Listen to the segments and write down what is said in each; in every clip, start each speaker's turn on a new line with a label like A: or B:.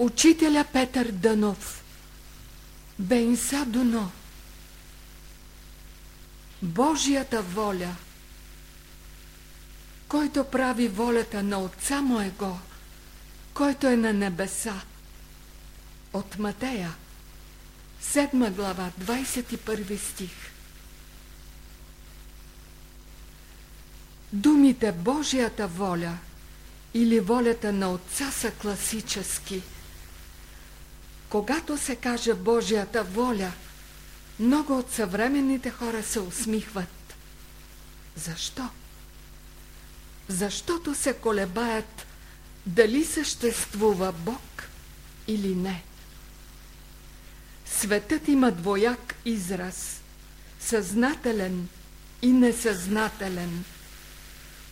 A: Учителя Петър Дънов Бенса Дуно Божията воля Който прави волята на Отца Моего, който е на небеса. От Матея, 7 глава, 21 стих. Думите Божията воля или волята на Отца са класически. Когато се каже Божията воля, много от съвременните хора се усмихват. Защо? Защото се колебаят дали съществува Бог или не. Светът има двояк израз – съзнателен и несъзнателен.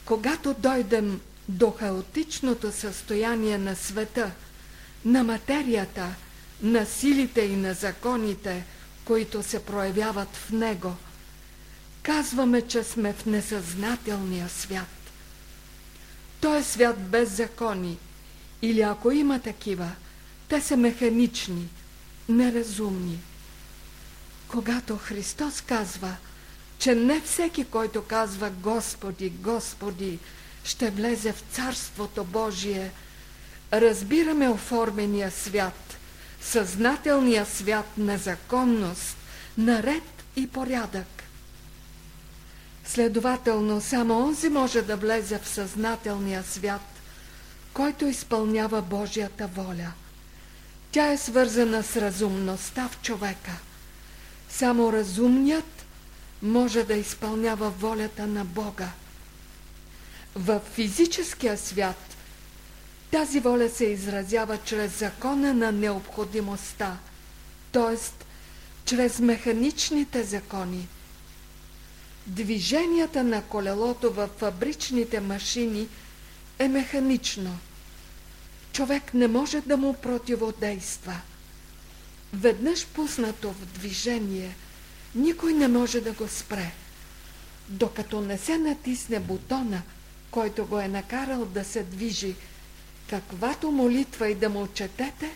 A: Когато дойдем до хаотичното състояние на света, на материята, на силите и на законите, които се проявяват в него, казваме, че сме в несъзнателния свят. Той е свят без закони, или ако има такива, те са механични, неразумни. Когато Христос казва, че не всеки, който казва Господи, Господи, ще влезе в Царството Божие, разбираме оформения свят, съзнателния свят на законност, на ред и порядък. Следователно, само онзи може да влезе в съзнателния свят, който изпълнява Божията воля. Тя е свързана с разумността в човека. Само разумният може да изпълнява волята на Бога. В физическия свят тази воля се изразява чрез закона на необходимостта, т.е. чрез механичните закони. Движенията на колелото в фабричните машини е механично. Човек не може да му противодейства. Веднъж пуснато в движение, никой не може да го спре. Докато не се натисне бутона – който го е накарал да се движи, каквато молитва и да му четете,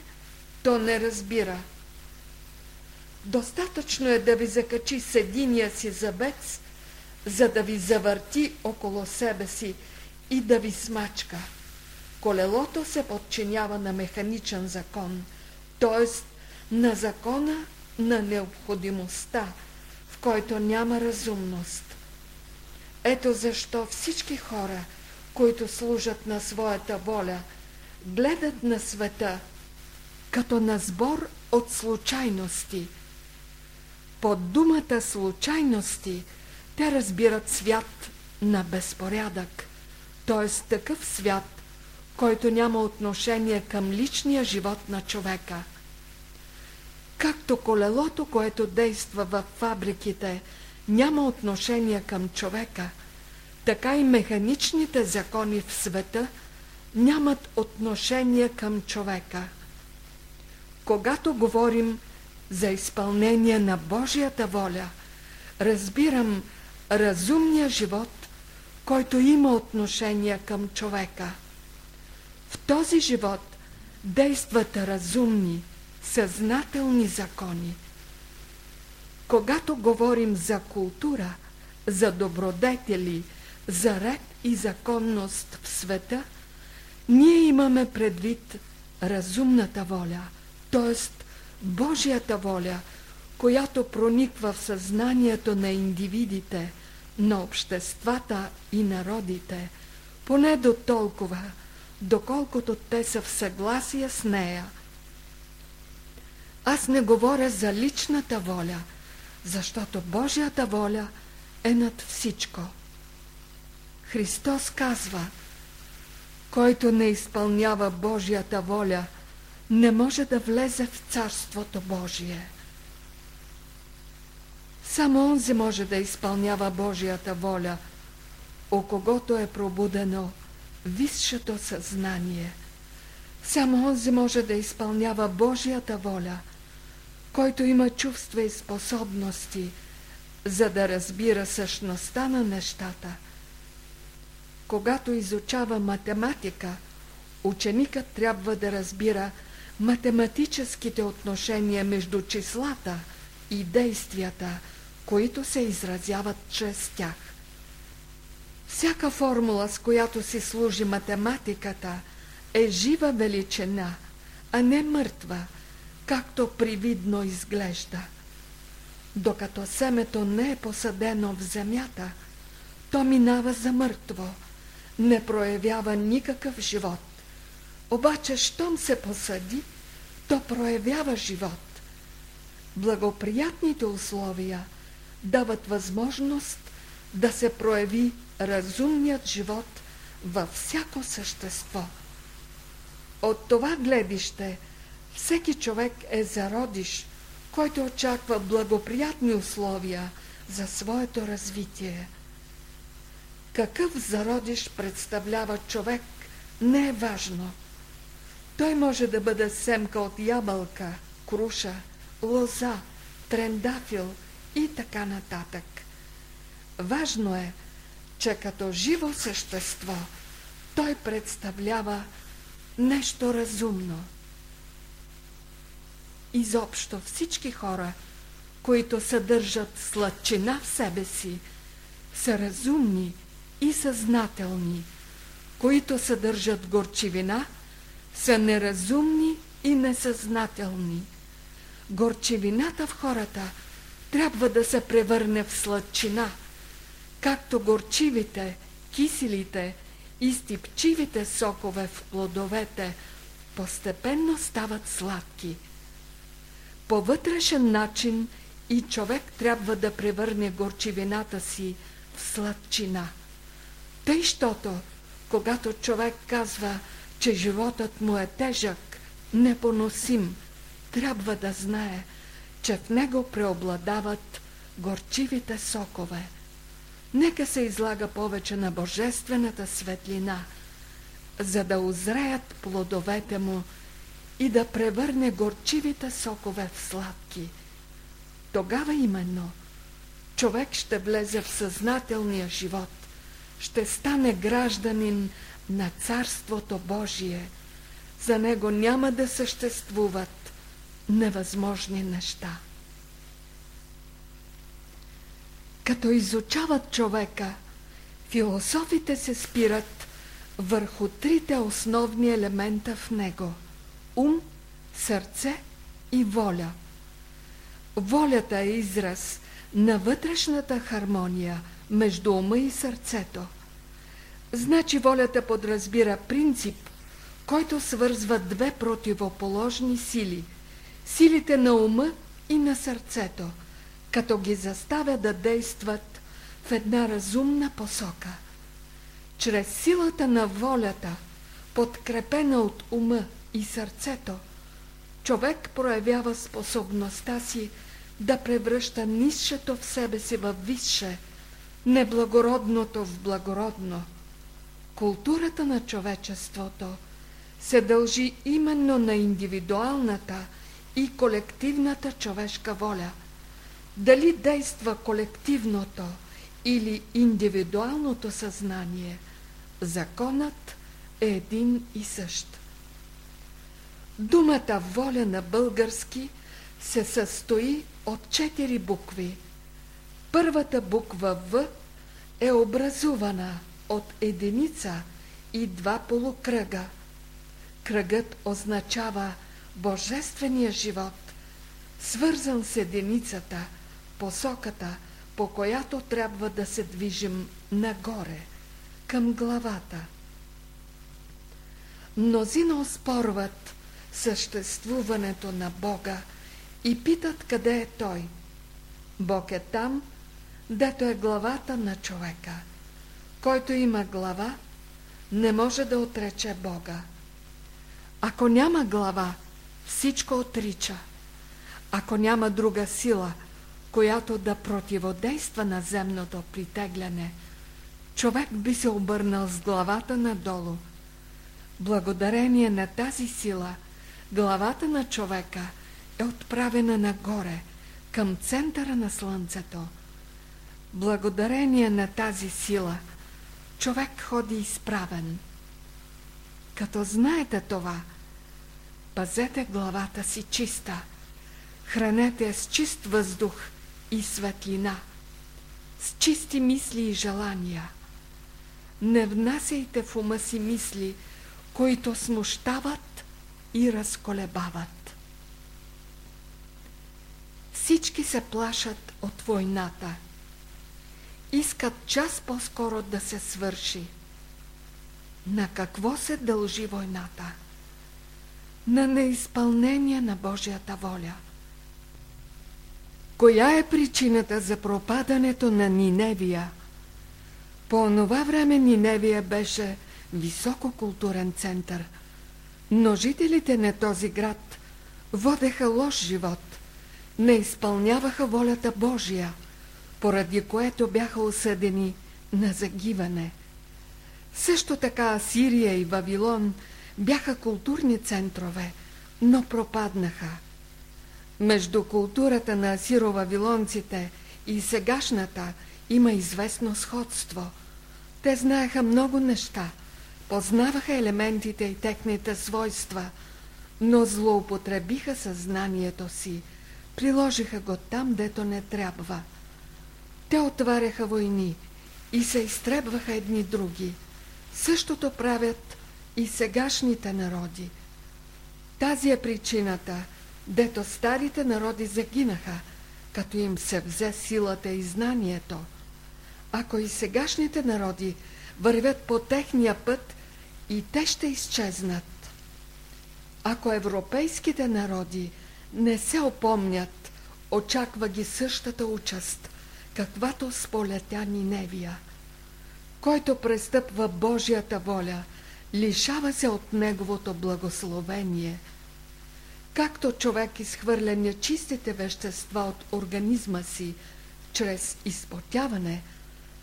A: то не разбира. Достатъчно е да ви закачи с единия си забец, за да ви завърти около себе си и да ви смачка. Колелото се подчинява на механичен закон, т.е. на закона на необходимостта, в който няма разумност. Ето защо всички хора, които служат на своята воля, гледат на света като на сбор от случайности. Под думата случайности те разбират свят на безпорядък, т.е. такъв свят, който няма отношение към личния живот на човека. Както колелото, което действа в фабриките, няма отношение към човека, така и механичните закони в света нямат отношение към човека. Когато говорим за изпълнение на Божията воля, разбирам разумния живот, който има отношение към човека. В този живот действат разумни, съзнателни закони. Когато говорим за култура, за добродетели, за ред и законност в света, ние имаме предвид разумната воля, т.е. Божията воля, която прониква в съзнанието на индивидите, на обществата и народите, поне до толкова, доколкото те са в съгласие с нея. Аз не говоря за личната воля – защото Божията воля е над всичко. Христос казва, който не изпълнява Божията воля, не може да влезе в Царството Божие. Само онзи може да изпълнява Божията воля, о когото е пробудено висшето съзнание. Само онзи може да изпълнява Божията воля – който има чувства и способности, за да разбира същността на нещата. Когато изучава математика, ученикът трябва да разбира математическите отношения между числата и действията, които се изразяват чрез тях. Всяка формула, с която си служи математиката, е жива величина, а не мъртва, както привидно изглежда. Докато семето не е посадено в земята, то минава за мъртво, не проявява никакъв живот. Обаче, щом се посади, то проявява живот. Благоприятните условия дават възможност да се прояви разумният живот във всяко същество. От това гледище всеки човек е зародиш, който очаква благоприятни условия за своето развитие. Какъв зародиш представлява човек, не е важно. Той може да бъде семка от ябълка, круша, лоза, трендафил и така нататък. Важно е, че като живо същество той представлява нещо разумно. Изобщо всички хора, които съдържат сладчина в себе си, са разумни и съзнателни, които съдържат горчивина, са неразумни и несъзнателни. Горчивината в хората трябва да се превърне в сладчина, както горчивите, киселите и стипчивите сокове в плодовете постепенно стават сладки. По вътрешен начин и човек трябва да превърне горчивината си в сладчина. Тъй, щото, когато човек казва, че животът му е тежък, непоносим, трябва да знае, че в него преобладават горчивите сокове. Нека се излага повече на божествената светлина, за да озреят плодовете му и да превърне горчивите сокове в сладки. Тогава именно човек ще влезе в съзнателния живот, ще стане гражданин на Царството Божие. За него няма да съществуват невъзможни неща. Като изучават човека, философите се спират върху трите основни елемента в него – ум, сърце и воля. Волята е израз на вътрешната хармония между ума и сърцето. Значи волята подразбира принцип, който свързва две противоположни сили – силите на ума и на сърцето – като ги заставя да действат в една разумна посока. Чрез силата на волята, подкрепена от ума и сърцето, човек проявява способността си да превръща нисшето в себе си в висше, неблагородното в благородно. Културата на човечеството се дължи именно на индивидуалната и колективната човешка воля – дали действа колективното или индивидуалното съзнание, законът е един и същ. Думата воля на български се състои от четири букви. Първата буква В е образувана от единица и два полукръга. Кръгът означава божествения живот, свързан с единицата – посоката, по която трябва да се движим нагоре, към главата. Мнозина оспорват съществуването на Бога и питат къде е Той. Бог е там, дето е главата на човека. Който има глава, не може да отрече Бога. Ако няма глава, всичко отрича. Ако няма друга сила – която да противодейства на земното притегляне, човек би се обърнал с главата надолу. Благодарение на тази сила, главата на човека е отправена нагоре, към центъра на Слънцето. Благодарение на тази сила, човек ходи изправен. Като знаете това, Пазете главата си чиста. Хранете с чист въздух и светлина. С чисти мисли и желания. Не внасяйте в ума си мисли, които смущават и разколебават. Всички се плашат от войната. Искат час по-скоро да се свърши. На какво се дължи войната? На неизпълнение на Божията воля. Коя е причината за пропадането на Ниневия? По онова време Ниневия беше висококултурен център, но жителите на този град водеха лош живот, не изпълняваха волята Божия, поради което бяха осъдени на загиване – също така Асирия и Вавилон бяха културни центрове, но пропаднаха. Между културата на асиро-вавилонците и сегашната има известно сходство. Те знаеха много неща, познаваха елементите и техните свойства, но злоупотребиха съзнанието си, приложиха го там, дето не трябва. Те отваряха войни и се изтребваха едни други – Същото правят и сегашните народи. Тази е причината, дето старите народи загинаха, като им се взе силата и знанието. Ако и сегашните народи вървят по техния път, и те ще изчезнат. Ако европейските народи не се опомнят, очаква ги същата участ, каквато сполетя Ниневия – който престъпва Божията воля, лишава се от Неговото благословение. Както човек изхвърля нечистите вещества от организма си чрез изпотяване,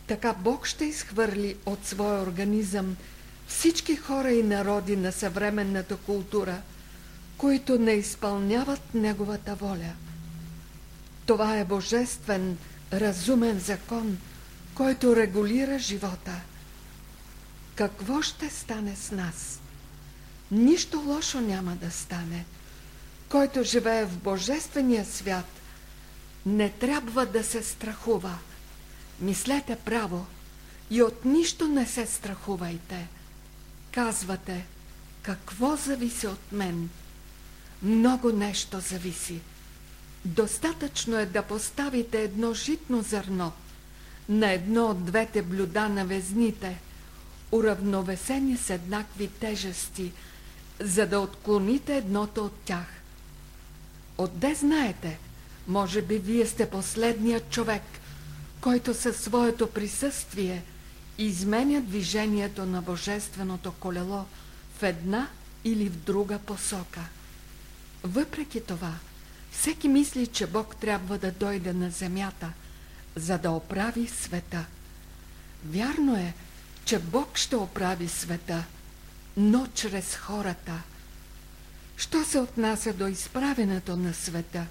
A: така Бог ще изхвърли от своя организъм всички хора и народи на съвременната култура, които не изпълняват Неговата воля. Това е божествен, разумен закон – който регулира живота. Какво ще стане с нас? Нищо лошо няма да стане. Който живее в Божествения свят, не трябва да се страхува. Мислете право и от нищо не се страхувайте. Казвате, какво зависи от мен? Много нещо зависи. Достатъчно е да поставите едно житно зърно – на едно от двете блюда на везните, уравновесени с еднакви тежести, за да отклоните едното от тях. Отде знаете, може би вие сте последният човек, който със своето присъствие изменя движението на Божественото колело в една или в друга посока. Въпреки това, всеки мисли, че Бог трябва да дойде на земята – за да оправи света. Вярно е, че Бог ще оправи света, но чрез хората. Що се отнася до изправенето на света,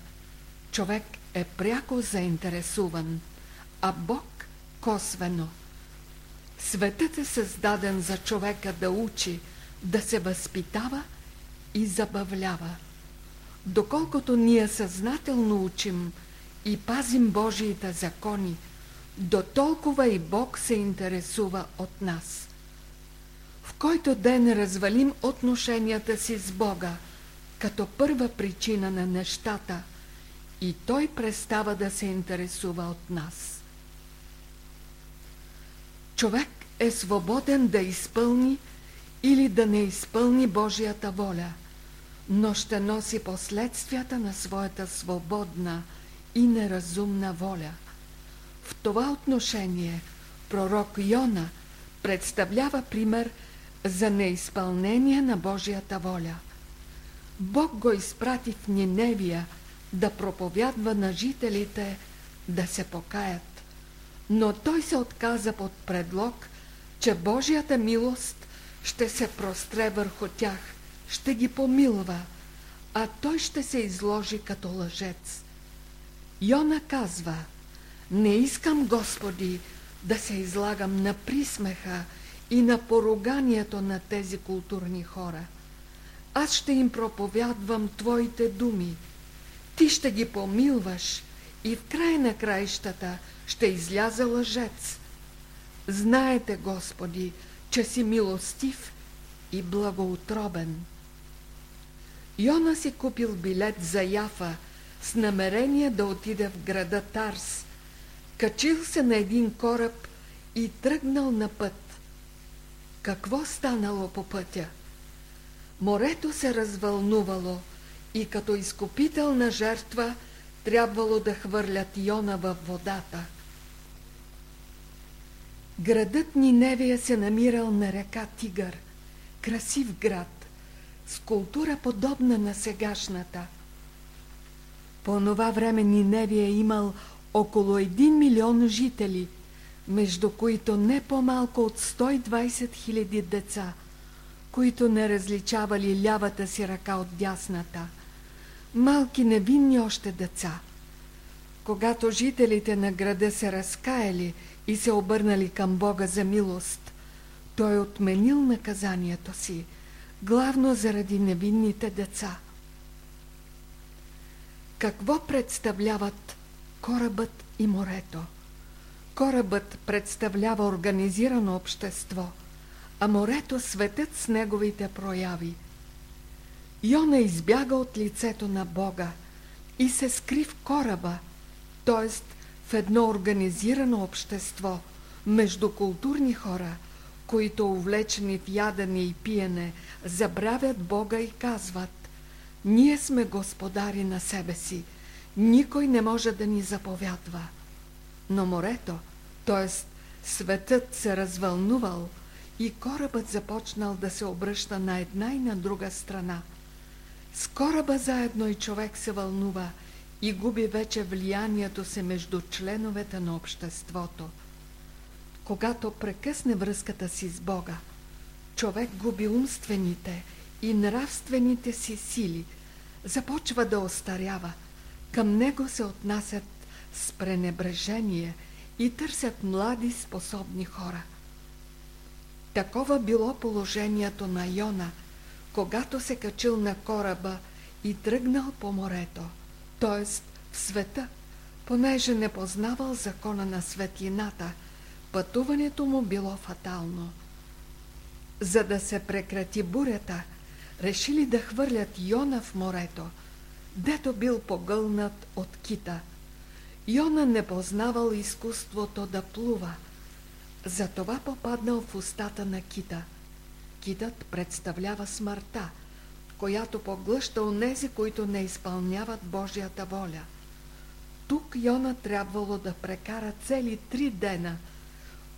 A: човек е пряко заинтересуван, а Бог косвено. Светът е създаден за човека да учи, да се възпитава и забавлява. Доколкото ние съзнателно учим – и пазим Божиите закони, до толкова и Бог се интересува от нас. В който ден развалим отношенията си с Бога, като първа причина на нещата, и Той престава да се интересува от нас. Човек е свободен да изпълни или да не изпълни Божията воля, но ще носи последствията на своята свободна, и неразумна воля. В това отношение пророк Йона представлява пример за неизпълнение на Божията воля. Бог го изпрати в Ниневия да проповядва на жителите да се покаят. Но той се отказа под предлог, че Божията милост ще се простре върху тях, ще ги помилва, а той ще се изложи като лъжец. Йона казва, не искам, Господи, да се излагам на присмеха и на поруганието на тези културни хора. аз ще им проповядвам Твоите думи. Ти ще ги помилваш и в край на краищата ще изляза лъжец. Знаете, Господи, че си милостив и благоутробен. Йона си купил билет за Яфа с намерение да отиде в града Тарс. Качил се на един кораб и тръгнал на път. Какво станало по пътя? Морето се развълнувало и като изкупителна жертва трябвало да хвърлят Йона във водата. Градът Ниневия се намирал на река Тигър, красив град, с култура подобна на сегашната. По това време Ниневия е имал около 1 милион жители, между които не по-малко от 120 хиляди деца, които не различавали лявата си ръка от дясната. Малки невинни още деца. Когато жителите на града се разкаяли и се обърнали към Бога за милост, той отменил наказанието си, главно заради невинните деца. Какво представляват корабът и морето? Корабът представлява организирано общество, а морето светът с неговите прояви. Йона избяга от лицето на Бога и се скри в кораба, т.е. в едно организирано общество, между културни хора, които увлечени в ядене и пиене, забравят Бога и казват ние сме господари на себе си. Никой не може да ни заповядва. Но морето, т.е. светът се развълнувал и корабът започнал да се обръща на една и на друга страна. С кораба заедно и човек се вълнува и губи вече влиянието се между членовете на обществото. Когато прекъсне връзката си с Бога, човек губи умствените и нравствените си сили, започва да остарява. Към него се отнасят с пренебрежение и търсят млади способни хора. Такова било положението на Йона, когато се качил на кораба и тръгнал по морето, т.е. в света, понеже не познавал закона на светлината, пътуването му било фатално. За да се прекрати бурята, решили да хвърлят Йона в морето, дето бил погълнат от кита. Йона не познавал изкуството да плува, затова попаднал в устата на кита. Китът представлява смъртта, която поглъща онези, които не изпълняват Божията воля. Тук Йона трябвало да прекара цели три дена,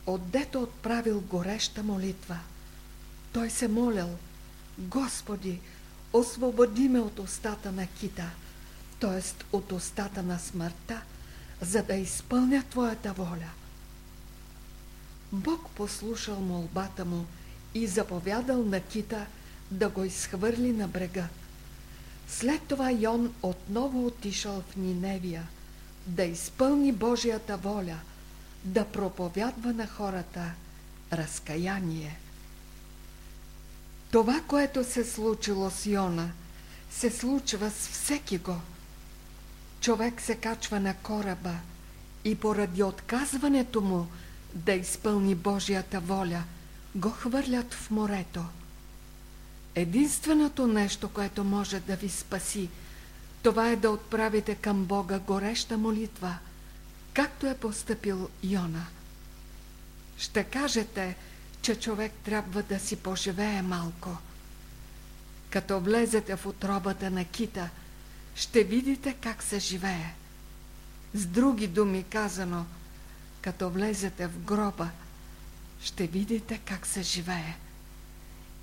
A: отдето отправил гореща молитва. Той се молял – Господи, освободи ме от устата на кита, т.е. от устата на смъртта, за да изпълня Твоята воля. Бог послушал молбата му и заповядал на кита да го изхвърли на брега. След това Йон отново отишъл в Ниневия да изпълни Божията воля, да проповядва на хората разкаяние. Това, което се случило с Йона, се случва с всеки го. Човек се качва на кораба и поради отказването му да изпълни Божията воля, го хвърлят в морето. Единственото нещо, което може да ви спаси, това е да отправите към Бога гореща молитва, както е поступил Йона. Ще кажете, че човек трябва да си поживее малко. Като влезете в отробата на кита, ще видите как се живее. С други думи казано, като влезете в гроба, ще видите как се живее.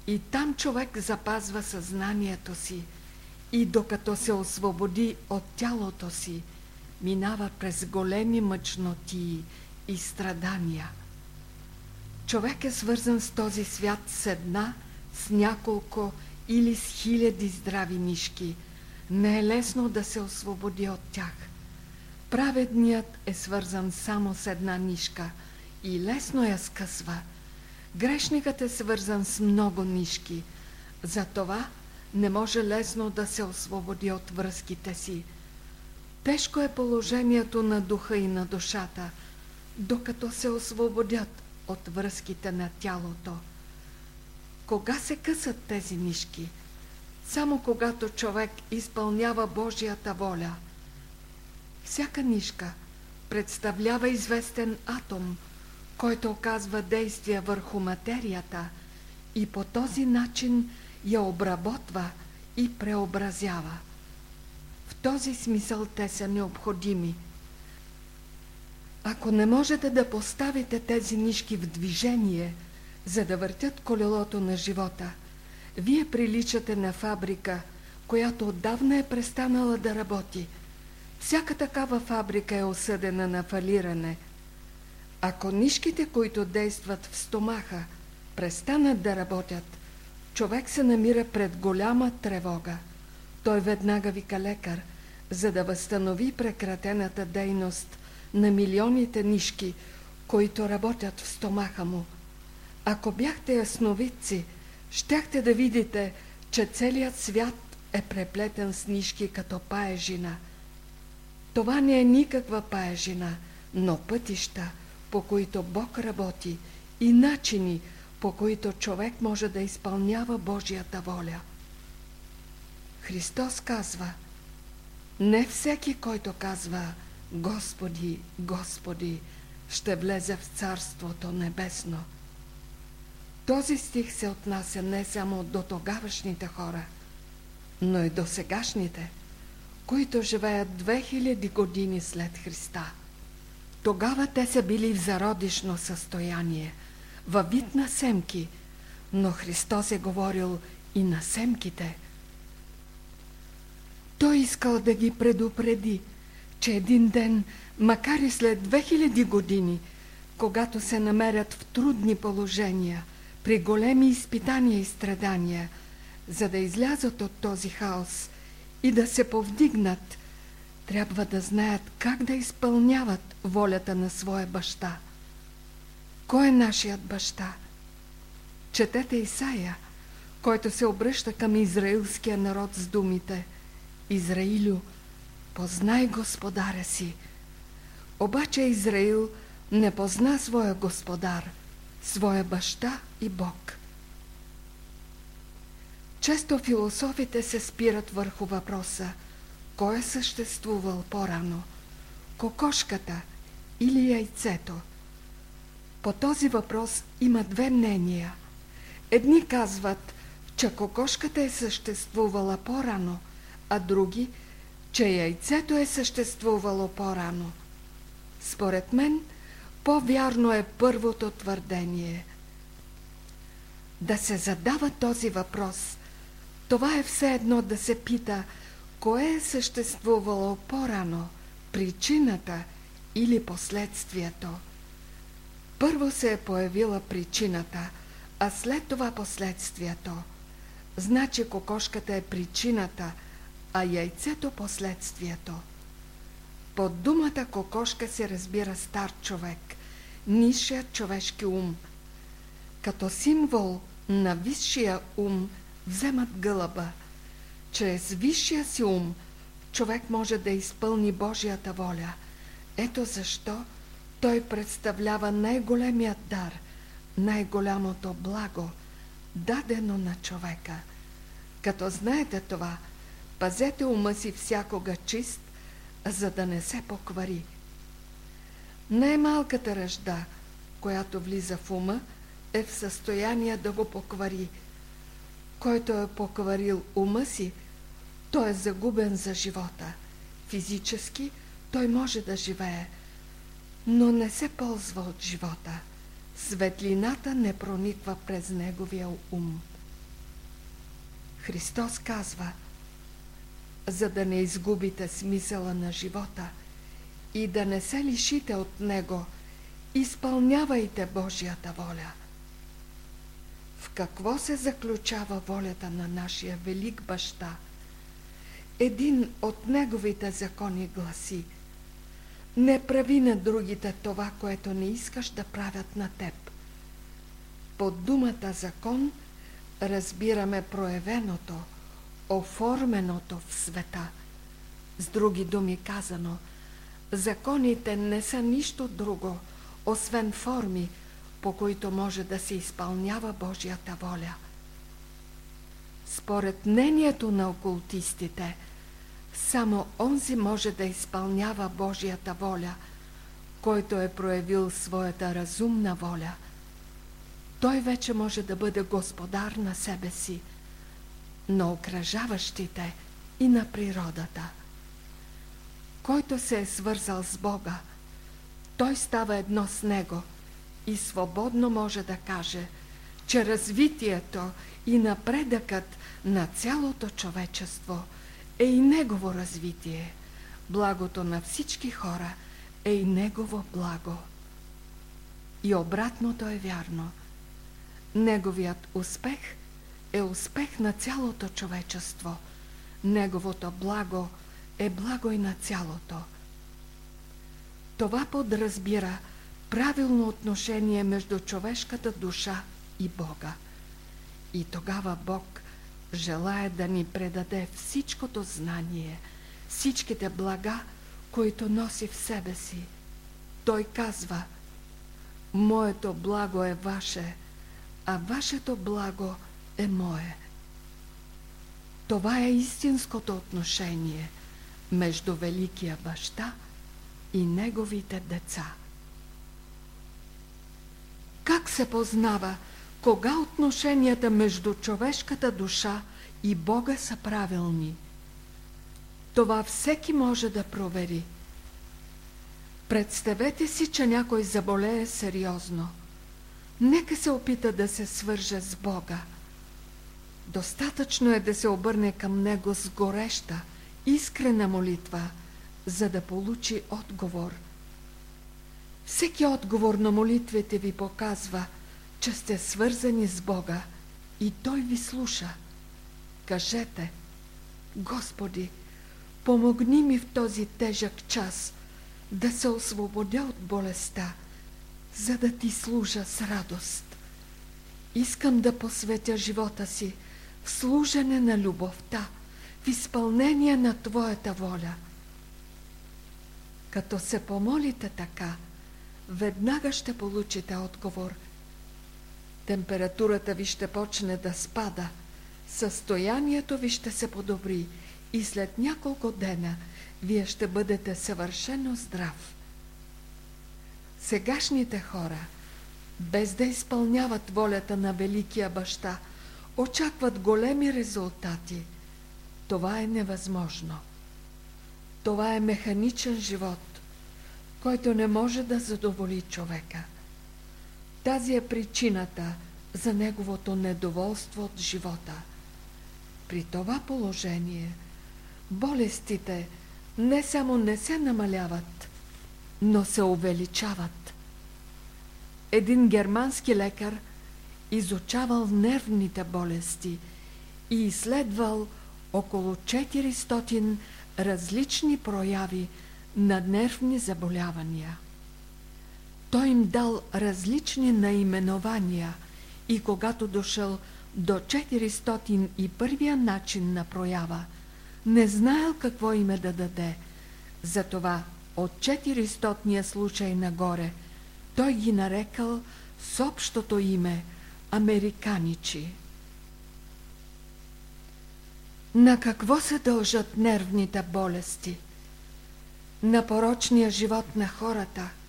A: И там човек запазва съзнанието си и докато се освободи от тялото си, минава през големи мъчноти и страдания – Човек е свързан с този свят с една, с няколко или с хиляди здрави нишки. Не е лесно да се освободи от тях. Праведният е свързан само с една нишка и лесно я скъсва. Грешникът е свързан с много нишки. Затова не може лесно да се освободи от връзките си. Тежко е положението на духа и на душата, докато се освободят от връзките на тялото. Кога се късат тези нишки? Само когато човек изпълнява Божията воля. Всяка нишка представлява известен атом, който оказва действие върху материята и по този начин я обработва и преобразява. В този смисъл те са необходими. Ако не можете да поставите тези нишки в движение, за да въртят колелото на живота, вие приличате на фабрика, която отдавна е престанала да работи. Всяка такава фабрика е осъдена на фалиране. Ако нишките, които действат в стомаха, престанат да работят, човек се намира пред голяма тревога. Той веднага вика лекар, за да възстанови прекратената дейност на милионите нишки, които работят в стомаха му. Ако бяхте ясновидци, щяхте да видите, че целият свят е преплетен с нишки като паежина. Това не е никаква паежина, но пътища, по които Бог работи и начини, по които човек може да изпълнява Божията воля. Христос казва, не всеки, който казва Господи, Господи, ще влезе в Царството Небесно. Този стих се отнася не само до тогавашните хора, но и до сегашните, които живеят 2000 години след Христа. Тогава те са били в зародишно състояние – във вид на семки, но Христос е говорил и на семките. Той искал да ги предупреди, че един ден, макар и след 2000 години, когато се намерят в трудни положения, при големи изпитания и страдания, за да излязат от този хаос и да се повдигнат, трябва да знаят как да изпълняват волята на своя баща. Кой е нашият баща? Четете Исаия, който се обръща към израилския народ с думите Израилю, познай господаря си. Обаче Израил не позна своя господар, своя баща и Бог. Често философите се спират върху въпроса кой е съществувал по-рано – кокошката или яйцето – по този въпрос има две мнения. Едни казват, че кокошката е съществувала по-рано, а други, че яйцето е съществувало по-рано. Според мен, по-вярно е първото твърдение. Да се задава този въпрос, това е все едно да се пита, кое е съществувало по-рано, причината или последствието. Първо се е появила причината, а след това последствието. Значи кокошката е причината, а яйцето последствието. Под думата кокошка се разбира стар човек, нисшият човешки ум. Като символ на висшия ум вземат гълъба. Чрез висшия си ум човек може да изпълни Божията воля. Ето защо – той представлява най-големият дар, най-голямото благо, дадено на човека. Като знаете това, пазете ума си всякога чист, за да не се поквари. Най-малката ръжда, която влиза в ума, е в състояние да го поквари. Който е покварил ума си, той е загубен за живота. Физически той може да живее – но не се ползва от живота. Светлината не прониква през неговия ум. Христос казва, за да не изгубите смисъла на живота и да не се лишите от него, изпълнявайте Божията воля. В какво се заключава волята на нашия велик баща? Един от неговите закони гласи – не прави на другите това, което не искаш да правят на теб. Под думата закон разбираме проявеното, оформеното в света. С други думи казано, законите не са нищо друго, освен форми, по които може да се изпълнява Божията воля. Според мнението на окултистите, само онзи може да изпълнява Божията воля, който е проявил своята разумна воля. Той вече може да бъде господар на себе си, на окръжаващите и на природата. Който се е свързал с Бога, той става едно с Него и свободно може да каже, че развитието и напредъкът на цялото човечество е и Негово развитие. Благото на всички хора е и Негово благо. И обратното е вярно. Неговият успех е успех на цялото човечество. Неговото благо е благо и на цялото. Това подразбира правилно отношение между човешката душа и Бога. И тогава Бог желая да ни предаде всичкото знание, всичките блага, които носи в себе си. Той казва, Моето благо е ваше, а вашето благо е мое. Това е истинското отношение между Великия баща и неговите деца. Как се познава кога отношенията между човешката душа и Бога са правилни? Това всеки може да провери. Представете си, че някой заболее сериозно. Нека се опита да се свърже с Бога. Достатъчно е да се обърне към Него с гореща, искрена молитва, за да получи отговор. Всеки отговор на молитвите ви показва – че сте свързани с Бога и Той ви слуша. Кажете, Господи, помогни ми в този тежък час да се освободя от болестта, за да Ти служа с радост. Искам да посветя живота си в служене на любовта, в изпълнение на Твоята воля. Като се помолите така, веднага ще получите отговор – температурата ви ще почне да спада, състоянието ви ще се подобри и след няколко дена вие ще бъдете съвършено здрав. Сегашните хора, без да изпълняват волята на Великия баща, очакват големи резултати. Това е невъзможно. Това е механичен живот, който не може да задоволи човека. Тази е причината за неговото недоволство от живота. При това положение болестите не само не се намаляват, но се увеличават. Един германски лекар изучавал нервните болести и изследвал около 400 различни прояви на нервни заболявания. Той им дал различни наименования и когато дошъл до 401 начин на проява, не знаел какво име да даде. Затова от 400 случай нагоре той ги нарекал с общото име Американичи. На какво се дължат нервните болести? На порочния живот на хората –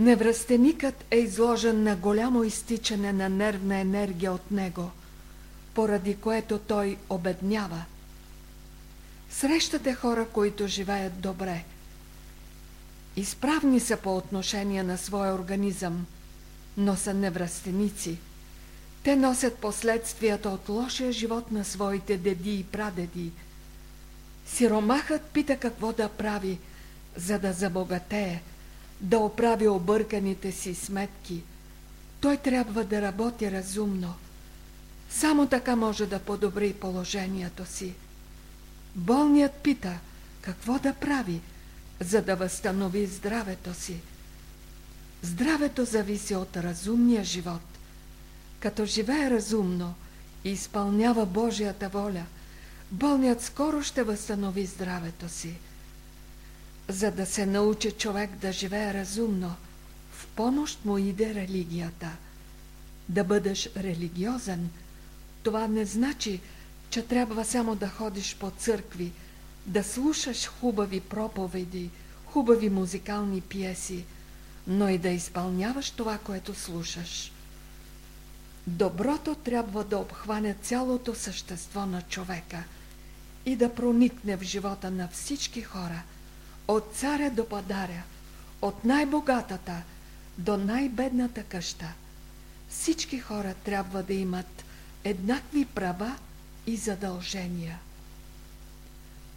A: Невръстеникът е изложен на голямо изтичане на нервна енергия от него, поради което той обеднява. Срещате хора, които живеят добре. Изправни са по отношение на своя организъм, но са невръстеници. Те носят последствията от лошия живот на своите деди и прадеди. Сиромахът пита какво да прави, за да забогатее – да оправи обърканите си сметки. Той трябва да работи разумно. Само така може да подобри положението си. Болният пита какво да прави, за да възстанови здравето си. Здравето зависи от разумния живот. Като живее разумно и изпълнява Божията воля, болният скоро ще възстанови здравето си. За да се научи човек да живее разумно, в помощ му иде религията. Да бъдеш религиозен, това не значи, че трябва само да ходиш по църкви, да слушаш хубави проповеди, хубави музикални пиеси, но и да изпълняваш това, което слушаш. Доброто трябва да обхване цялото същество на човека и да проникне в живота на всички хора, от царя до падаря, от най-богатата до най-бедната къща. Всички хора трябва да имат еднакви права и задължения.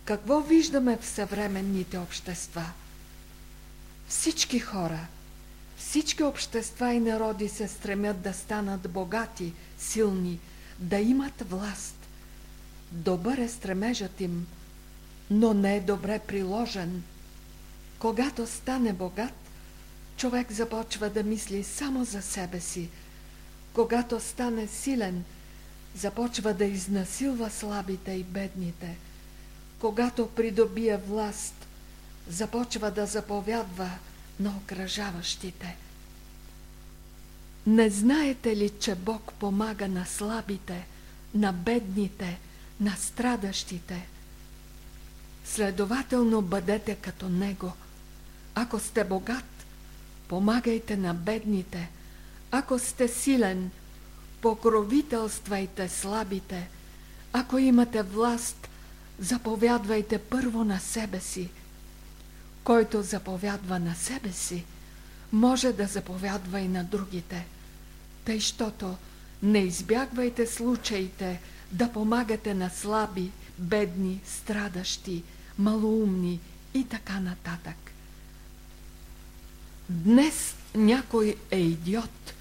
A: Какво виждаме в съвременните общества? Всички хора, всички общества и народи се стремят да станат богати, силни, да имат власт. Добър е стремежът им, но не е добре приложен. Когато стане богат, човек започва да мисли само за себе си. Когато стане силен, започва да изнасилва слабите и бедните. Когато придобие власт, започва да заповядва на окръжаващите. Не знаете ли, че Бог помага на слабите, на бедните, на страдащите? Следователно бъдете като Него. Ако сте богат, помагайте на бедните. Ако сте силен, покровителствайте слабите. Ако имате власт, заповядвайте първо на себе си. Който заповядва на себе си, може да заповядва и на другите. Тъй, щото не избягвайте случаите да помагате на слаби, бедни, страдащи, малоумни и така нататък. Днес някой е идиот,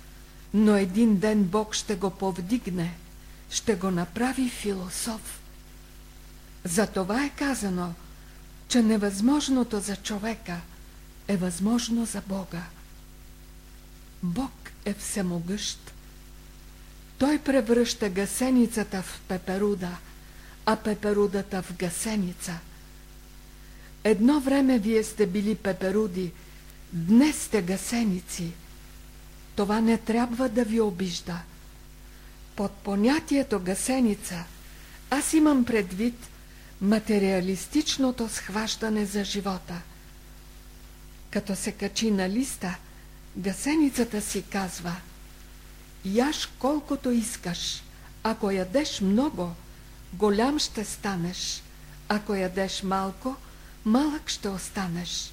A: но един ден Бог ще го повдигне, ще го направи философ. Затова е казано, че невъзможното за човека е възможно за Бога. Бог е всемогъщ. Той превръща гасеницата в пеперуда, а пеперудата в гасеница. Едно време вие сте били пеперуди, днес сте гасеници. Това не трябва да ви обижда. Под понятието гасеница аз имам предвид материалистичното схващане за живота. Като се качи на листа, гасеницата си казва Яш колкото искаш, ако ядеш много, голям ще станеш, ако ядеш малко, малък ще останеш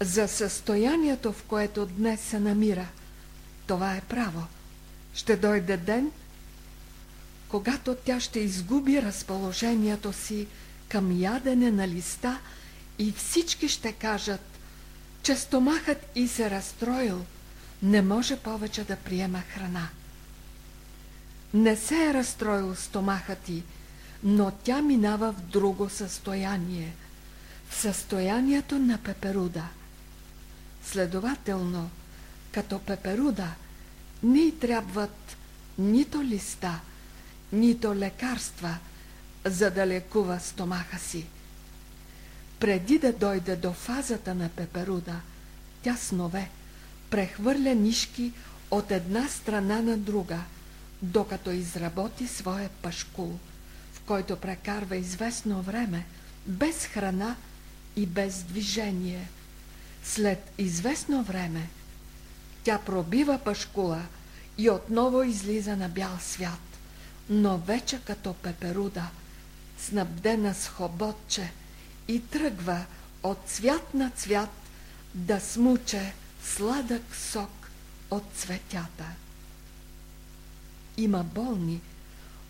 A: за състоянието, в което днес се намира. Това е право. Ще дойде ден, когато тя ще изгуби разположението си към ядене на листа и всички ще кажат, че стомахът и се разстроил, не може повече да приема храна. Не се е разстроил стомахът ти, но тя минава в друго състояние, в състоянието на пеперуда – Следователно, като пеперуда, ни трябват нито листа, нито лекарства, за да лекува стомаха си. Преди да дойде до фазата на пеперуда, тя снове, прехвърля нишки от една страна на друга, докато изработи своя пашкул, в който прекарва известно време, без храна и без движение – след известно време тя пробива пашкула и отново излиза на бял свят, но вече като пеперуда, снабдена с хоботче и тръгва от цвят на цвят да смуче сладък сок от цветята. Има болни,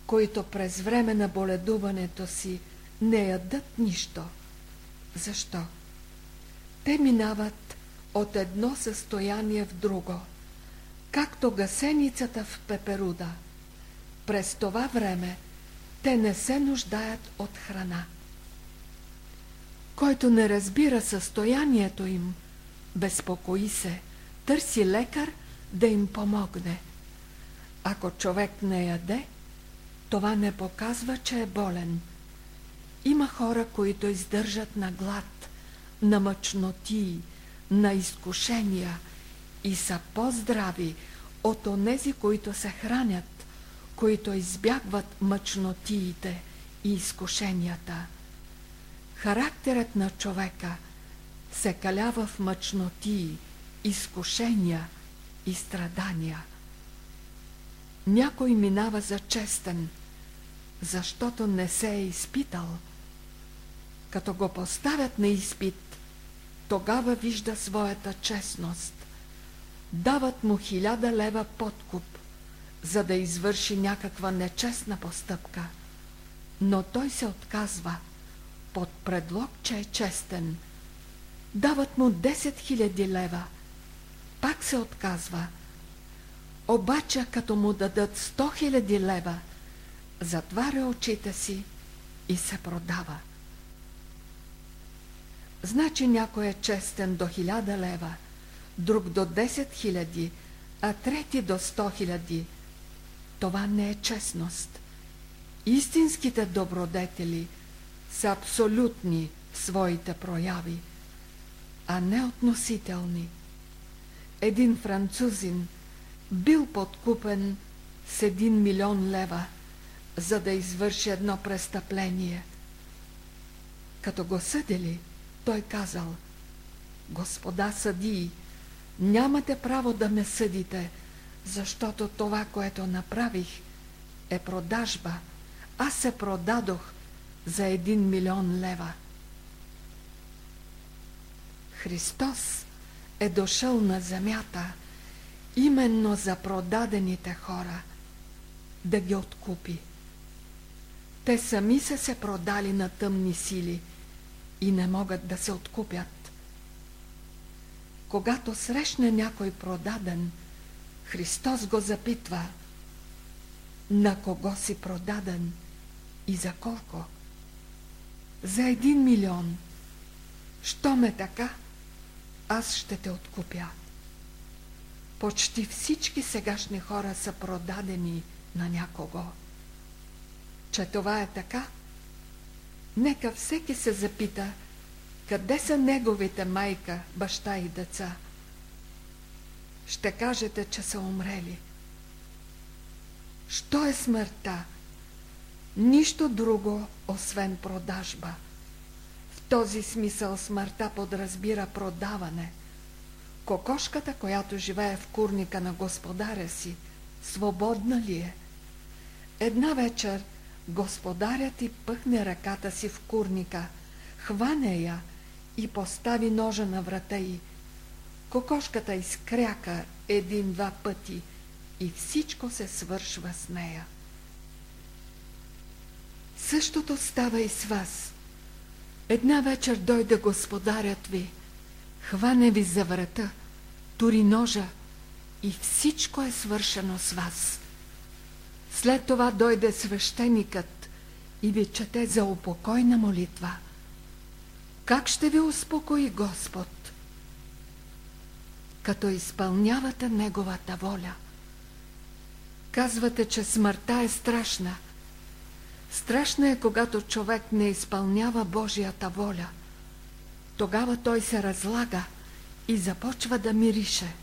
A: които през време на боледуването си не ядат нищо. Защо? Те минават от едно състояние в друго, както гасеницата в пеперуда. През това време те не се нуждаят от храна. Който не разбира състоянието им, безпокои се, търси лекар да им помогне. Ако човек не яде, Това не показва, че е болен. Има хора, които издържат на глад, на мъчноти, на изкушения и са по-здрави от онези, които се хранят, които избягват мъчнотиите и изкушенията. Характерът на човека се калява в мъчноти, изкушения и страдания. Някой минава за честен, защото не се е изпитал. Като го поставят на изпит, тогава вижда своята честност. Дават му хиляда лева подкуп, за да извърши някаква нечестна постъпка. Но той се отказва под предлог, че е честен. Дават му 10 000 лева. Пак се отказва. Обаче, като му дадат 100 000 лева, затваря очите си и се продава. Значи някой е честен до 1000 лева, друг до 10 000, а трети до 100 000. Това не е честност. Истинските добродетели са абсолютни в своите прояви, а не относителни. Един французин бил подкупен с един милион лева, за да извърши едно престъпление. Като го съдили, той казал, Господа съдии, нямате право да ме съдите, защото това, което направих, е продажба. Аз се продадох за един милион лева. Христос е дошъл на земята именно за продадените хора, да ги откупи. Те сами са се продали на тъмни сили и не могат да се откупят. Когато срещне някой продаден, Христос го запитва на кого си продаден и за колко. За един милион. Що ме така, аз ще те откупя. Почти всички сегашни хора са продадени на някого. Че това е така, нека всеки се запита, къде са неговите майка, баща и деца. Ще кажете, че са умрели. Що е смъртта? Нищо друго, освен продажба. В този смисъл смъртта подразбира продаване. Кокошката, която живее в курника на господаря си, свободна ли е? Една вечер господарят и пъхне ръката си в курника, хване я и постави ножа на врата й. Кокошката изкряка един-два пъти и всичко се свършва с нея. Същото става и с вас. Една вечер дойде господарят ви, хване ви за врата, тури ножа и всичко е свършено с вас. След това дойде свещеникът и ви чете за упокойна молитва. Как ще ви успокои Господ? Като изпълнявате Неговата воля. Казвате, че смъртта е страшна – Страшно е, когато човек не изпълнява Божията воля. Тогава той се разлага и започва да мирише.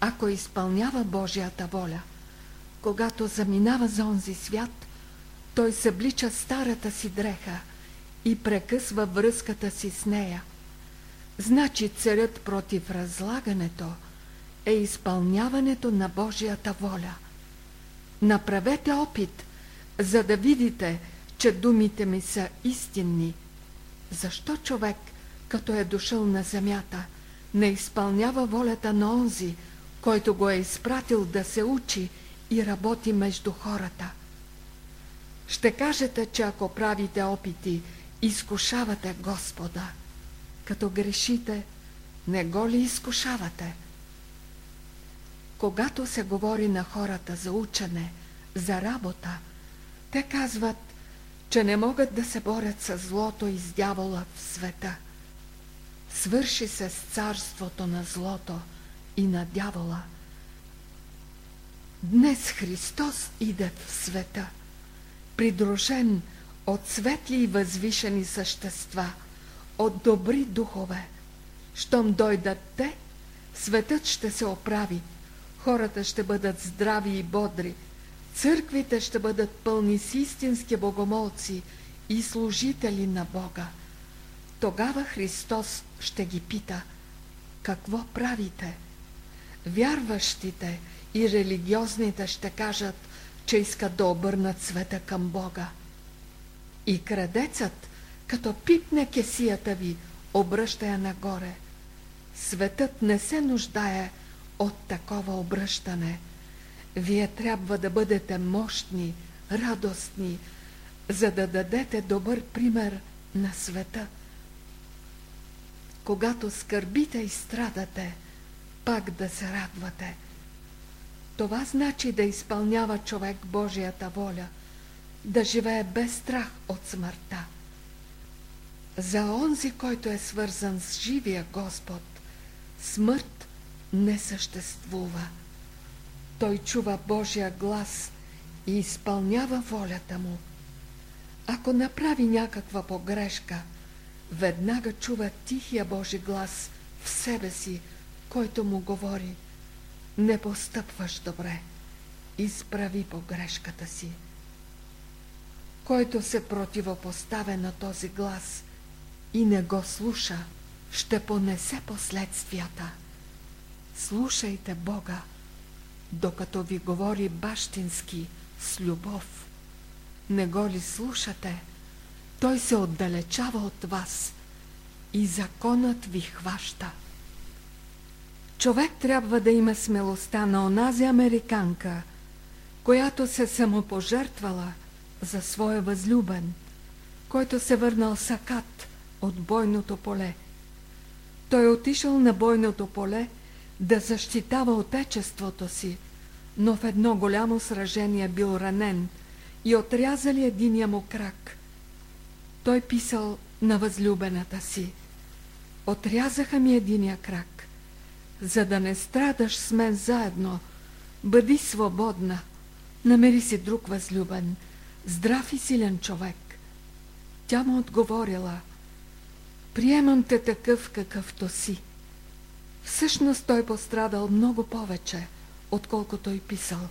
A: Ако изпълнява Божията воля, когато заминава за онзи свят, той съблича старата си дреха и прекъсва връзката си с нея. Значи царят против разлагането е изпълняването на Божията воля. Направете опит – за да видите, че думите ми са истинни. Защо човек, като е дошъл на земята, не изпълнява волята на онзи, който го е изпратил да се учи и работи между хората? Ще кажете, че ако правите опити, изкушавате Господа. Като грешите, не го ли изкушавате? Когато се говори на хората за учене, за работа, те казват, че не могат да се борят с злото и с дявола в света. Свърши се с царството на злото и на дявола. Днес Христос иде в света. придружен от светли и възвишени същества, от добри духове. Щом дойдат те, светът ще се оправи, хората ще бъдат здрави и бодри, църквите ще бъдат пълни с истински богомолци и служители на Бога. Тогава Христос ще ги пита, какво правите? Вярващите и религиозните ще кажат, че искат да обърнат света към Бога. И крадецът, като пипне кесията ви, обръща я нагоре. Светът не се нуждае от такова обръщане. Вие трябва да бъдете мощни, радостни, за да дадете добър пример на света. Когато скърбите и страдате, пак да се радвате. Това значи да изпълнява човек Божията воля, да живее без страх от смъртта. За онзи, който е свързан с живия Господ, смърт не съществува. Той чува Божия глас и изпълнява волята му. Ако направи някаква погрешка, веднага чува тихия Божи глас в себе си, който му говори Не постъпваш добре, изправи погрешката си. Който се противопоставя на този глас и не го слуша, ще понесе последствията. Слушайте Бога, докато ви говори бащински с любов. Не го ли слушате? Той се отдалечава от вас и законът ви хваща. Човек трябва да има смелостта на онази американка, която се самопожертвала за своя възлюбен, който се върнал сакат от бойното поле. Той е отишъл на бойното поле да защитава отечеството си, но в едно голямо сражение бил ранен и отрязали единия му крак. Той писал на възлюбената си. Отрязаха ми единия крак за да не страдаш с мен заедно. Бъди свободна. Намери си друг възлюбен, здрав и силен човек. Тя му отговорила, приемам те такъв какъвто си. Всъщност той пострадал много повече, отколкото той писал,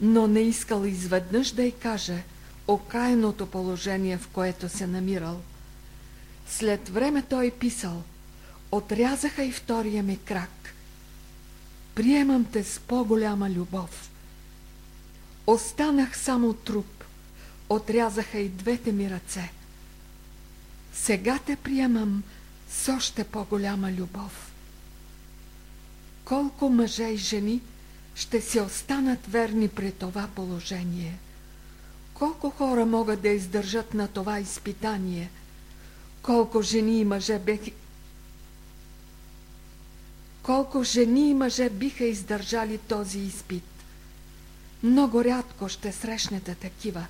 A: но не искал изведнъж да й каже окаяното положение, в което се намирал. След време той писал, отрязаха и втория ми крак. Приемам те с по-голяма любов. Останах само труп. Отрязаха и двете ми ръце. Сега те приемам с още по-голяма любов. Колко мъже и жени ще си останат верни при това положение? Колко хора могат да издържат на това изпитание? Колко жени и мъже колко жени и мъже биха издържали този изпит. Много рядко ще срещнете такива,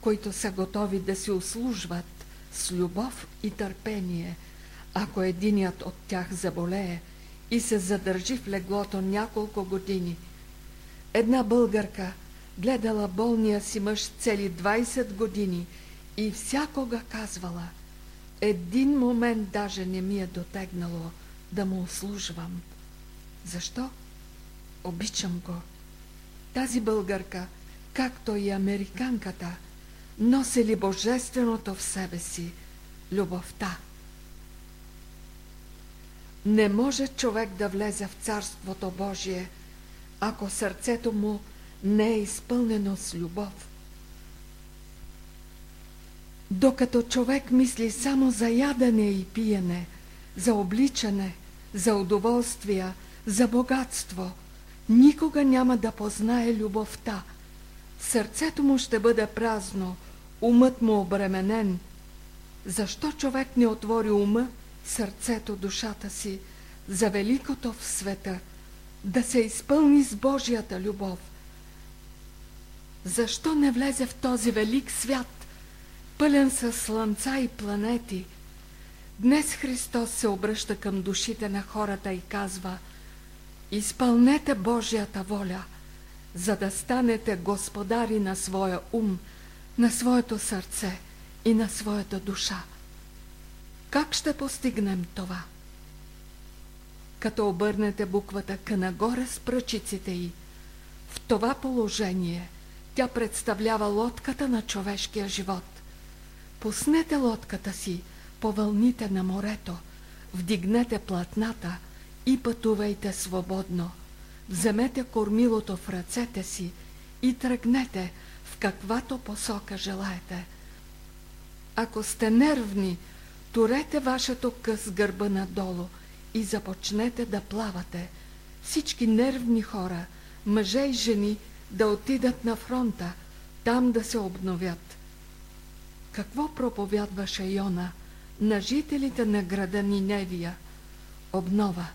A: които са готови да си услужват с любов и търпение, ако единият от тях заболее и се задържи в леглото няколко години. Една българка гледала болния си мъж цели 20 години и всякога казвала един момент даже не ми е дотегнало да му услужвам. Защо? Обичам го. Тази българка, както и американката, носили божественото в себе си, любовта. Не може човек да влезе в Царството Божие, ако сърцето му не е изпълнено с любов. Докато човек мисли само за ядене и пиене, за обличане, за удоволствия, за богатство, никога няма да познае любовта. Сърцето му ще бъде празно, умът му обременен. Защо човек не отвори ума, сърцето, душата си за великото в света, да се изпълни с Божията любов? Защо не влезе в този велик свят, пълен с слънца и планети? Днес Христос се обръща към душите на хората и казва – Изпълнете Божията воля, за да станете господари на своя ум, на своето сърце и на своята душа. Как ще постигнем това? Като обърнете буквата К нагоре с пръчиците й, в това положение тя представлява лодката на човешкия живот. Пуснете лодката си по вълните на морето, вдигнете платната и пътувайте свободно. Вземете кормилото в ръцете си и тръгнете в каквато посока желаете. Ако сте нервни, турете вашето къс гърба надолу и започнете да плавате. Всички нервни хора, мъже и жени, да отидат на фронта, там да се обновят. Какво проповядваше Йона на жителите на града Ниневия? Обнова.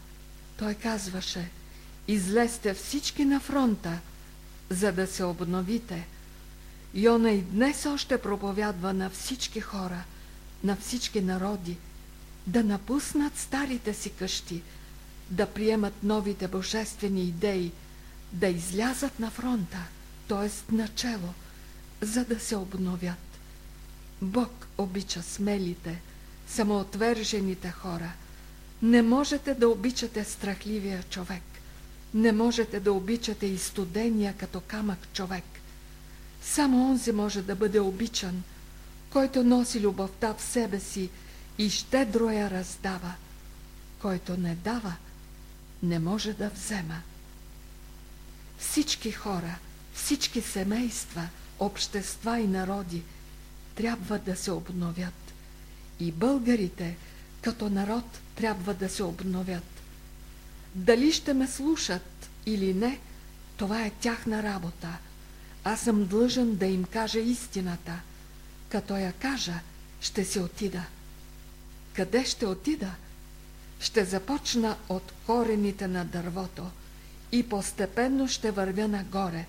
A: Той казваше, излезте всички на фронта, за да се обновите. Йона и днес още проповядва на всички хора, на всички народи, да напуснат старите си къщи, да приемат новите божествени идеи, да излязат на фронта, т.е. начело, за да се обновят. Бог обича смелите, самоотвержените хора. Не можете да обичате страхливия човек. Не можете да обичате и студения като камък човек. Само онзи може да бъде обичан, който носи любовта в себе си и щедро я раздава. Който не дава, не може да взема. Всички хора, всички семейства, общества и народи трябва да се обновят. И българите, като народ, трябва да се обновят. Дали ще ме слушат или не, това е тяхна работа. Аз съм длъжен да им кажа истината. Като я кажа, ще се отида. Къде ще отида? Ще започна от корените на дървото и постепенно ще вървя нагоре,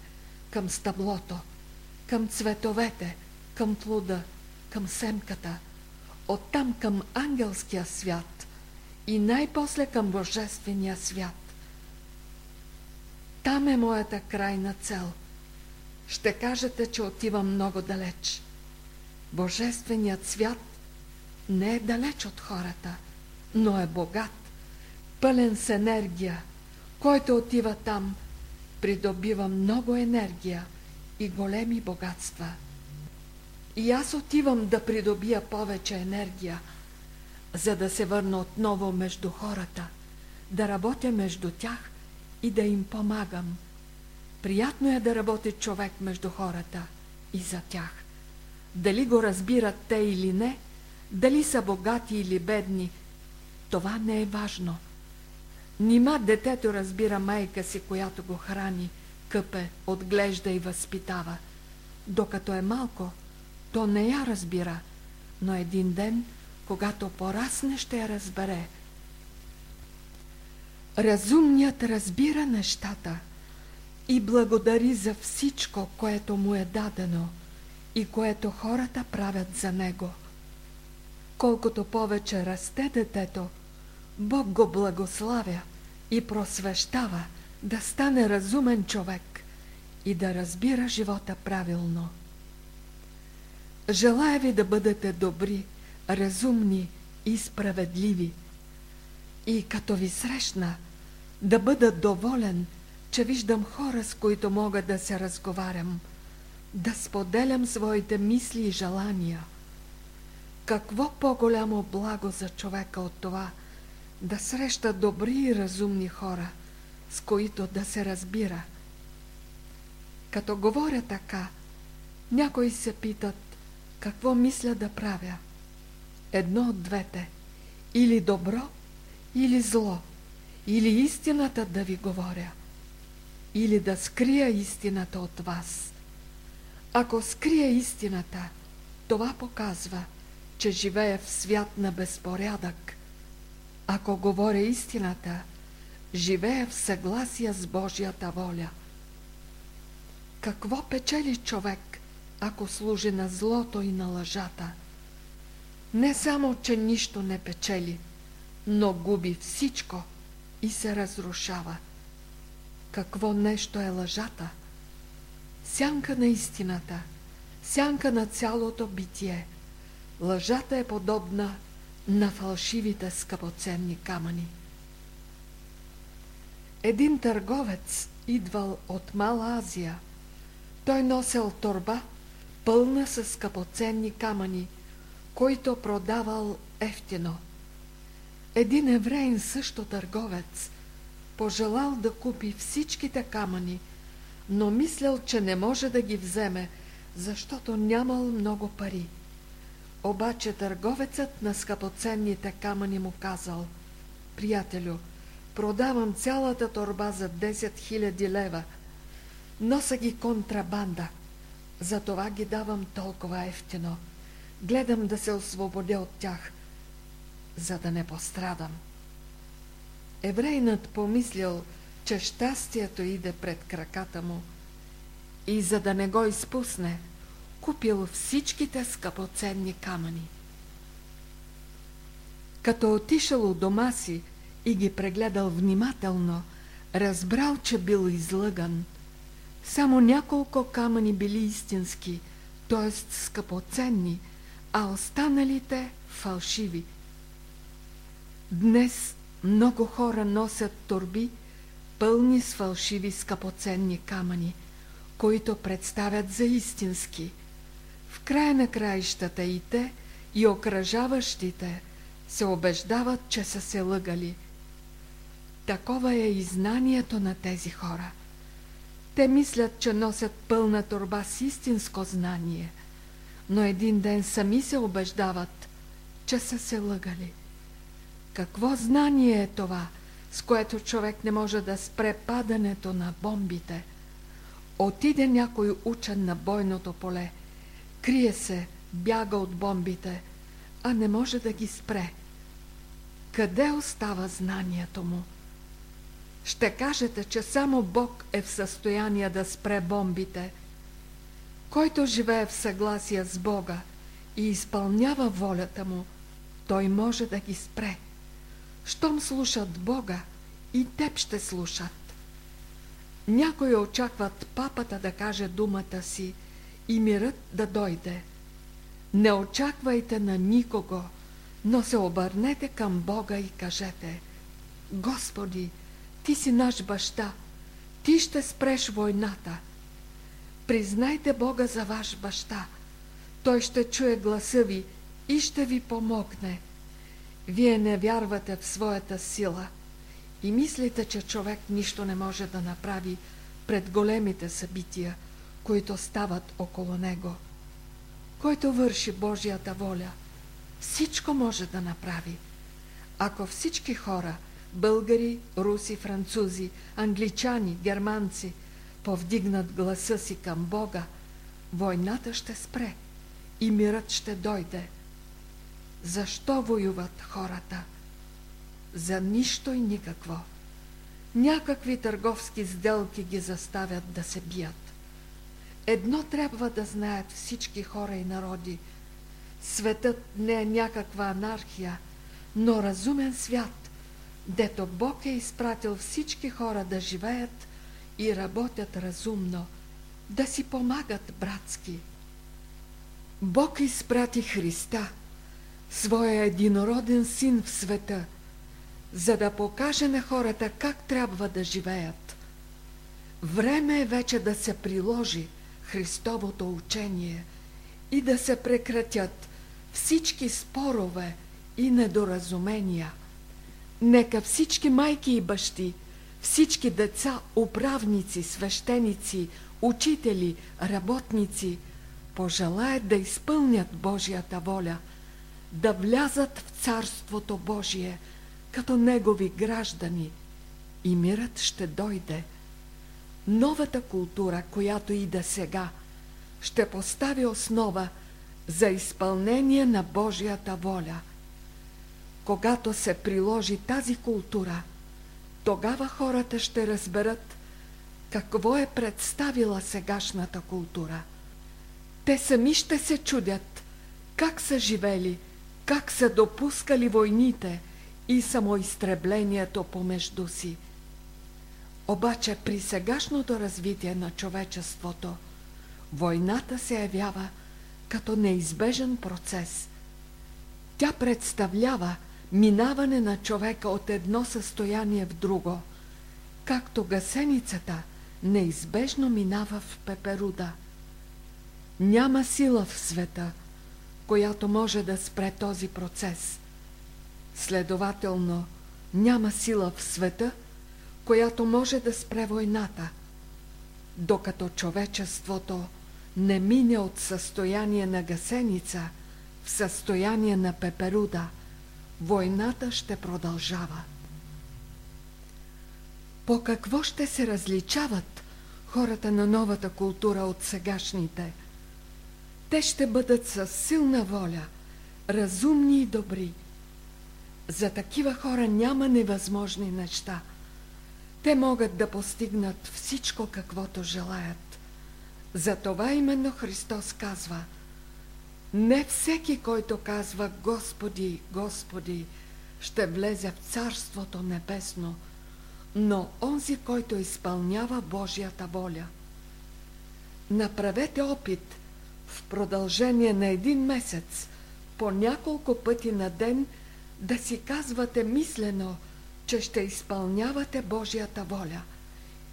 A: към стъблото, към цветовете, към плода, към семката, оттам към ангелския свят и най-после към божествения свят. Там е моята крайна цел. Ще кажете, че отивам много далеч. Божественият свят не е далеч от хората, но е богат, пълен с енергия. Който отива там, придобива много енергия и големи богатства. И аз отивам да придобия повече енергия, за да се върна отново между хората, да работя между тях и да им помагам. Приятно е да работи човек между хората и за тях. Дали го разбират те или не, дали са богати или бедни, това не е важно. Нима детето разбира майка си, която го храни, къпе, отглежда и възпитава. Докато е малко, то не я разбира, но един ден, когато порасне, ще я разбере. Разумният разбира нещата и благодари за всичко, което му е дадено и което хората правят за него. Колкото повече расте детето, Бог го благославя и просвещава да стане разумен човек и да разбира живота правилно. Желая ви да бъдете добри, разумни и справедливи. И като ви срещна, да бъда доволен, че виждам хора, с които мога да се разговарям, да споделям своите мисли и желания. Какво по-голямо благо за човека от това да среща добри и разумни хора, с които да се разбира. Като говоря така, някои се питат какво мисля да правя. Едно от двете. Или добро, или зло. Или истината да ви говоря. Или да скрия истината от вас. Ако скрия истината, това показва, че живея в свят на безпорядък. Ако говоря истината, живея в съгласие с Божията воля. Какво печели човек, ако служи на злото и на лъжата. Не само, че нищо не печели, но губи всичко и се разрушава. Какво нещо е лъжата? Сянка на истината, сянка на цялото битие. Лъжата е подобна на фалшивите скъпоценни камъни. Един търговец идвал от Мала Азия. Той носел торба, пълна с скъпоценни камъни, които продавал ефтино. Един евреин също търговец пожелал да купи всичките камъни, но мислял, че не може да ги вземе, защото нямал много пари. Обаче търговецът на скъпоценните камъни му казал, приятелю, продавам цялата торба за 10 000 лева, носа ги контрабанда, затова ги давам толкова ефтино. Гледам да се освободя от тях, за да не пострадам. Еврейнат помислил, че щастието иде пред краката му и за да не го изпусне, купил всичките скъпоценни камъни. Като отишъл у дома си и ги прегледал внимателно, разбрал, че бил излъган. Само няколко камъни били истински, т.е. скъпоценни, а останалите фалшиви. Днес много хора носят турби, пълни с фалшиви скъпоценни камъни, които представят за истински. В края на краищата и те, и окръжаващите се убеждават, че са се лъгали. Такова е и знанието на тези хора. Те мислят, че носят пълна турба с истинско знание, но един ден сами се убеждават, че са се лъгали. Какво знание е това, с което човек не може да спре падането на бомбите? Отиде някой учен на бойното поле, крие се, бяга от бомбите, а не може да ги спре. Къде остава знанието му? Ще кажете, че само Бог е в състояние да спре бомбите. Който живее в съгласие с Бога и изпълнява волята му, той може да ги спре. Щом слушат Бога, и теб ще слушат. Някои очакват папата да каже думата си и мирът да дойде. Не очаквайте на никого, но се обърнете към Бога и кажете Господи, Ти си наш баща, Ти ще спреш войната. Признайте Бога за ваш баща. Той ще чуе гласа ви и ще ви помогне. Вие не вярвате в своята сила и мислите, че човек нищо не може да направи пред големите събития, които стават около него. Който върши Божията воля, всичко може да направи. Ако всички хора, българи, руси, французи, англичани, германци, повдигнат гласа си към Бога, войната ще спре и мирът ще дойде – защо воюват хората? За нищо и никакво. Някакви търговски сделки ги заставят да се бият. Едно трябва да знаят всички хора и народи. Светът не е някаква анархия, но разумен свят, дето Бог е изпратил всички хора да живеят и работят разумно, да си помагат братски. Бог изпрати Христа – своя единороден син в света, за да покаже на хората как трябва да живеят. Време е вече да се приложи Христовото учение и да се прекратят всички спорове и недоразумения. Нека всички майки и бащи, всички деца, управници, свещеници, учители, работници пожелаят да изпълнят Божията воля – да влязат в Царството Божие като Негови граждани и мирът ще дойде. Новата култура, която иде сега, ще постави основа за изпълнение на Божията воля. Когато се приложи тази култура, тогава хората ще разберат какво е представила сегашната култура. Те сами ще се чудят как са живели – как са допускали войните и самоизтреблението помежду си. Обаче при сегашното развитие на човечеството, войната се явява като неизбежен процес. Тя представлява минаване на човека от едно състояние в друго, както гасеницата неизбежно минава в пеперуда. Няма сила в света, която може да спре този процес. Следователно, няма сила в света, която може да спре войната, докато човечеството не мине от състояние на гасеница в състояние на пеперуда, войната ще продължава. По какво ще се различават хората на новата култура от сегашните? Те ще бъдат със силна воля, разумни и добри. За такива хора няма невъзможни неща. Те могат да постигнат всичко, каквото желаят. Затова именно Христос казва Не всеки, който казва Господи, Господи, ще влезе в Царството Небесно – но онзи, който изпълнява Божията воля. Направете опит в продължение на един месец, по няколко пъти на ден, да си казвате мислено, че ще изпълнявате Божията воля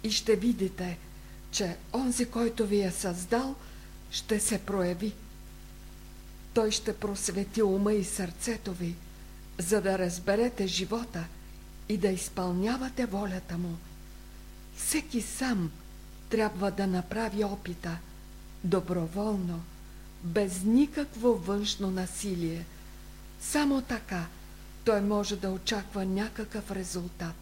A: и ще видите, че онзи, който ви е създал, ще се прояви. Той ще просвети ума и сърцето ви, за да разберете живота – и да изпълнявате волята му. Всеки сам трябва да направи опита, доброволно, без никакво външно насилие. Само така той може да очаква някакъв резултат.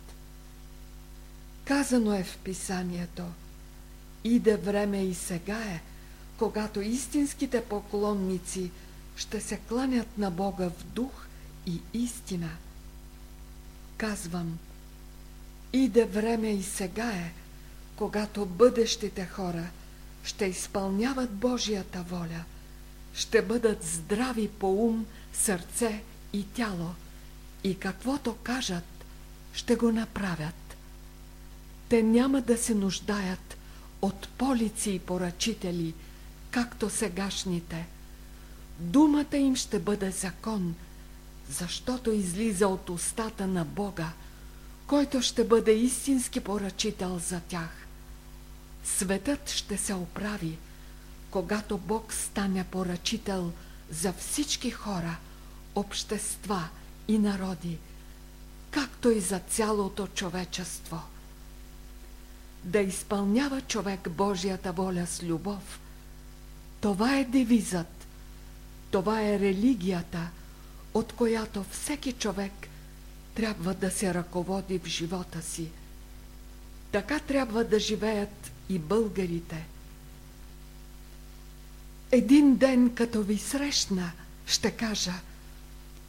A: Казано е в писанието, иде време и сега е, когато истинските поклонници ще се кланят на Бога в дух и истина – казвам, иде време и сега е, когато бъдещите хора ще изпълняват Божията воля, ще бъдат здрави по ум, сърце и тяло и каквото кажат, ще го направят. Те няма да се нуждаят от полици и поръчители, както сегашните. Думата им ще бъде закон – защото излиза от устата на Бога, който ще бъде истински поръчител за тях. Светът ще се оправи, когато Бог стане поръчител за всички хора, общества и народи, както и за цялото човечество. Да изпълнява човек Божията воля с любов. Това е девизът, това е религията – от която всеки човек трябва да се ръководи в живота си. Така трябва да живеят и българите. Един ден, като ви срещна, ще кажа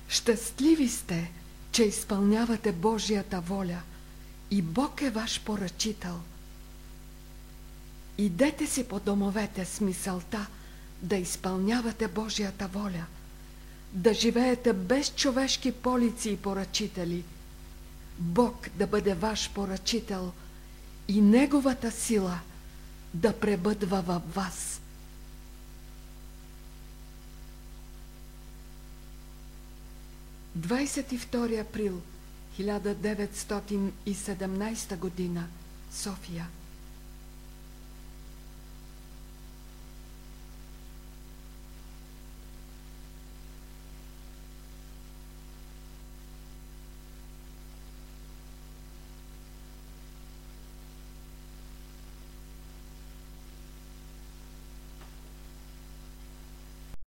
A: Щастливи сте, че изпълнявате Божията воля и Бог е ваш поръчител. Идете си по домовете с мисълта да изпълнявате Божията воля – да живеете без човешки полици и поръчители. Бог да бъде ваш поръчител и Неговата сила да пребъдва във вас. Двадесет и втори април 1917 година София